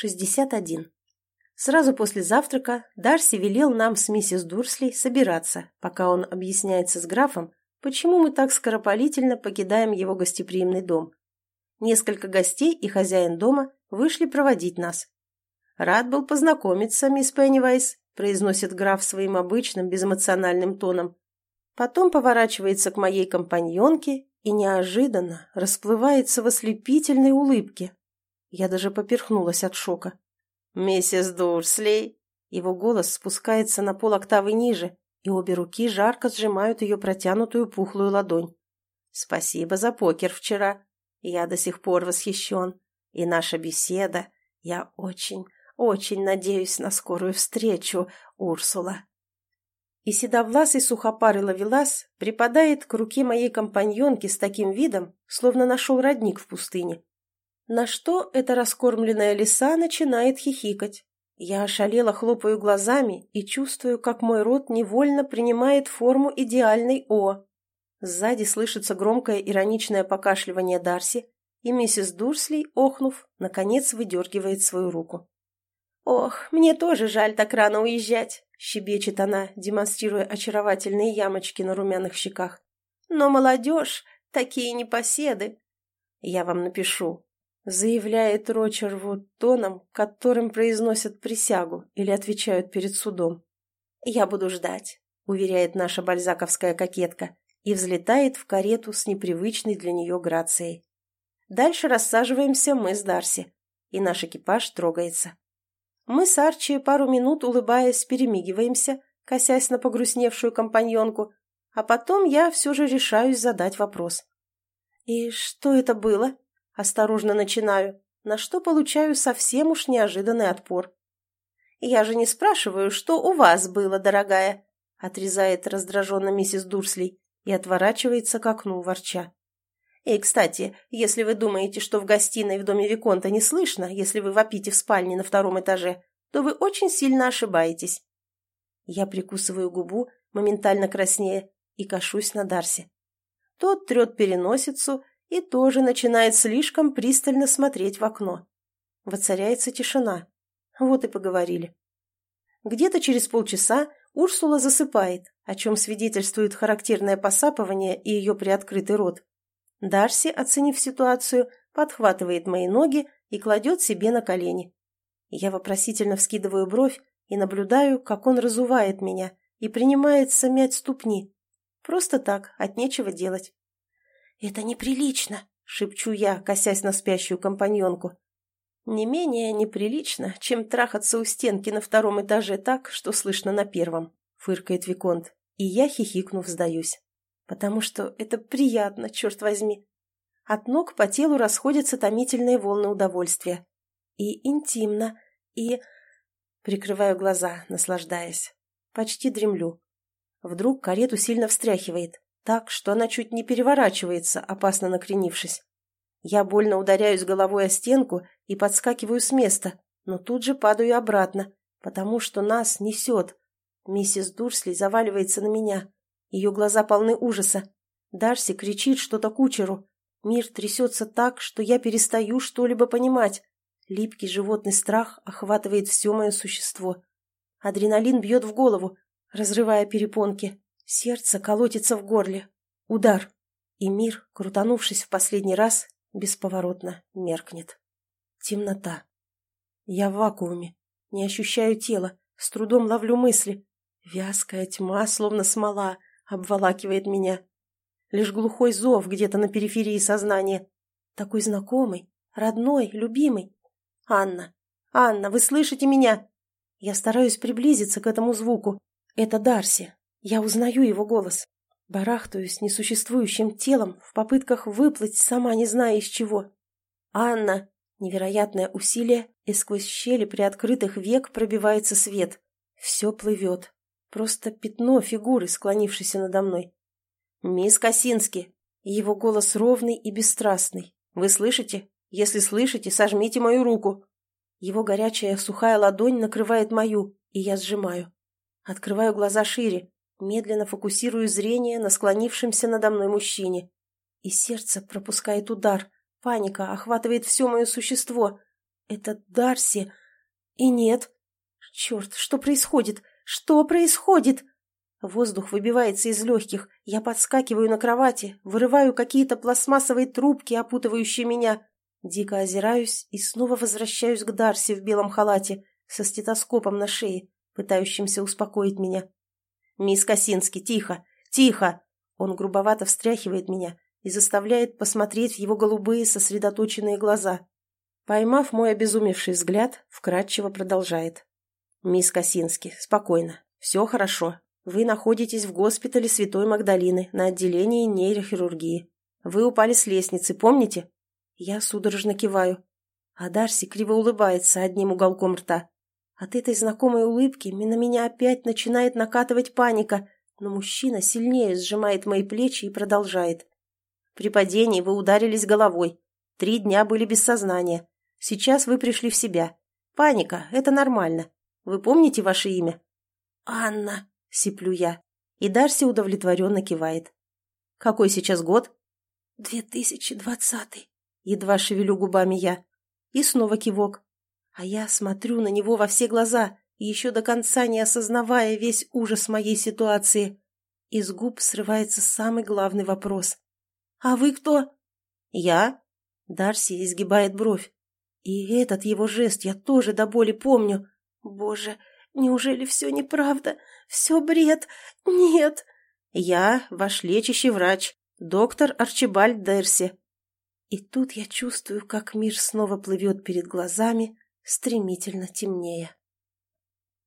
61. Сразу после завтрака Дарси велел нам с миссис Дурсли собираться, пока он объясняется с графом, почему мы так скоропалительно покидаем его гостеприимный дом. Несколько гостей и хозяин дома вышли проводить нас. «Рад был познакомиться, мисс Пеннивайс», произносит граф своим обычным безэмоциональным тоном. Потом поворачивается к моей компаньонке и неожиданно расплывается в ослепительной улыбке. Я даже поперхнулась от шока. «Миссис Дурсли!» Его голос спускается на пол октавы ниже, и обе руки жарко сжимают ее протянутую пухлую ладонь. «Спасибо за покер вчера. Я до сих пор восхищен. И наша беседа. Я очень, очень надеюсь на скорую встречу, Урсула». И седовласый сухопарый ловелас припадает к руке моей компаньонки с таким видом, словно нашел родник в пустыне. На что эта раскормленная лиса начинает хихикать. Я ошалела хлопаю глазами и чувствую, как мой рот невольно принимает форму идеальной «О». Сзади слышится громкое ироничное покашливание Дарси, и миссис Дурсли, охнув, наконец выдергивает свою руку. «Ох, мне тоже жаль так рано уезжать», — щебечет она, демонстрируя очаровательные ямочки на румяных щеках. «Но молодежь, такие непоседы». «Я вам напишу», заявляет Рочервуд тоном, которым произносят присягу или отвечают перед судом. «Я буду ждать», — уверяет наша бальзаковская кокетка и взлетает в карету с непривычной для нее грацией. Дальше рассаживаемся мы с Дарси, и наш экипаж трогается. Мы с Арчи пару минут, улыбаясь, перемигиваемся, косясь на погрустневшую компаньонку, а потом я все же решаюсь задать вопрос. «И что это было?» Осторожно начинаю, на что получаю совсем уж неожиданный отпор. «Я же не спрашиваю, что у вас было, дорогая», отрезает раздраженно миссис Дурсли и отворачивается к окну, ворча. «И, кстати, если вы думаете, что в гостиной в доме Виконта не слышно, если вы вопите в спальне на втором этаже, то вы очень сильно ошибаетесь». Я прикусываю губу, моментально краснея, и кашусь на Дарси. Тот трет переносицу и тоже начинает слишком пристально смотреть в окно. Воцаряется тишина. Вот и поговорили. Где-то через полчаса Урсула засыпает, о чем свидетельствует характерное посапывание и ее приоткрытый рот. Дарси, оценив ситуацию, подхватывает мои ноги и кладет себе на колени. Я вопросительно вскидываю бровь и наблюдаю, как он разувает меня и принимается мять ступни. Просто так, от нечего делать. «Это неприлично!» — шепчу я, косясь на спящую компаньонку. «Не менее неприлично, чем трахаться у стенки на втором этаже так, что слышно на первом», — фыркает Виконт. И я, хихикнув, сдаюсь. Потому что это приятно, черт возьми. От ног по телу расходятся томительные волны удовольствия. И интимно, и... Прикрываю глаза, наслаждаясь. Почти дремлю. Вдруг карету сильно встряхивает так, что она чуть не переворачивается, опасно накренившись. Я больно ударяюсь головой о стенку и подскакиваю с места, но тут же падаю обратно, потому что нас несет. Миссис Дурсли заваливается на меня. Ее глаза полны ужаса. Дарси кричит что-то кучеру. Мир трясется так, что я перестаю что-либо понимать. Липкий животный страх охватывает все мое существо. Адреналин бьет в голову, разрывая перепонки. Сердце колотится в горле. Удар. И мир, крутанувшись в последний раз, бесповоротно меркнет. Темнота. Я в вакууме. Не ощущаю тела. С трудом ловлю мысли. Вязкая тьма, словно смола, обволакивает меня. Лишь глухой зов где-то на периферии сознания. Такой знакомый, родной, любимый. Анна, Анна, вы слышите меня? Я стараюсь приблизиться к этому звуку. Это Дарси, я узнаю его голос. Барахтаюсь несуществующим телом в попытках выплыть, сама не зная из чего. «Анна!» Невероятное усилие, и сквозь щели приоткрытых век пробивается свет. Все плывет. Просто пятно фигуры, склонившейся надо мной. «Мисс Косински!» Его голос ровный и бесстрастный. «Вы слышите? Если слышите, сожмите мою руку!» Его горячая сухая ладонь накрывает мою, и я сжимаю. Открываю глаза шире, Медленно фокусирую зрение на склонившемся надо мной мужчине. И сердце пропускает удар. Паника охватывает все мое существо. Это Дарси. И нет. Черт, что происходит? Что происходит? Воздух выбивается из легких. Я подскакиваю на кровати, вырываю какие-то пластмассовые трубки, опутывающие меня. Дико озираюсь и снова возвращаюсь к Дарси в белом халате со стетоскопом на шее, пытающимся успокоить меня. «Мисс Косинский, тихо! Тихо!» Он грубовато встряхивает меня и заставляет посмотреть в его голубые сосредоточенные глаза. Поймав мой обезумевший взгляд, вкратчиво продолжает. «Мисс Косинский, спокойно. Все хорошо. Вы находитесь в госпитале Святой Магдалины на отделении нейрохирургии. Вы упали с лестницы, помните?» Я судорожно киваю. А Дарси криво улыбается одним уголком рта. От этой знакомой улыбки на меня опять начинает накатывать паника, но мужчина сильнее сжимает мои плечи и продолжает. При падении вы ударились головой. Три дня были без сознания. Сейчас вы пришли в себя. Паника – это нормально. Вы помните ваше имя? «Анна», – сиплю я. И Дарси удовлетворенно кивает. «Какой сейчас год?» «Две тысячи двадцатый», – едва шевелю губами я. И снова кивок. А я смотрю на него во все глаза, еще до конца не осознавая весь ужас моей ситуации. Из губ срывается самый главный вопрос. «А вы кто?» «Я?» Дарси изгибает бровь. И этот его жест я тоже до боли помню. Боже, неужели все неправда? Все бред? Нет. Я ваш лечащий врач, доктор Арчибальд Дерси. И тут я чувствую, как мир снова плывет перед глазами, стремительно темнее.